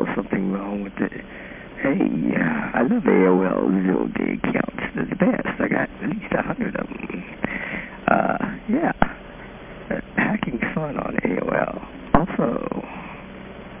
AOL, something wrong with it. Hey, uh, I love AOL zero day accounts. They're the best. I got at least a hundred of them. Uh, yeah. Uh, hacking fun on AOL.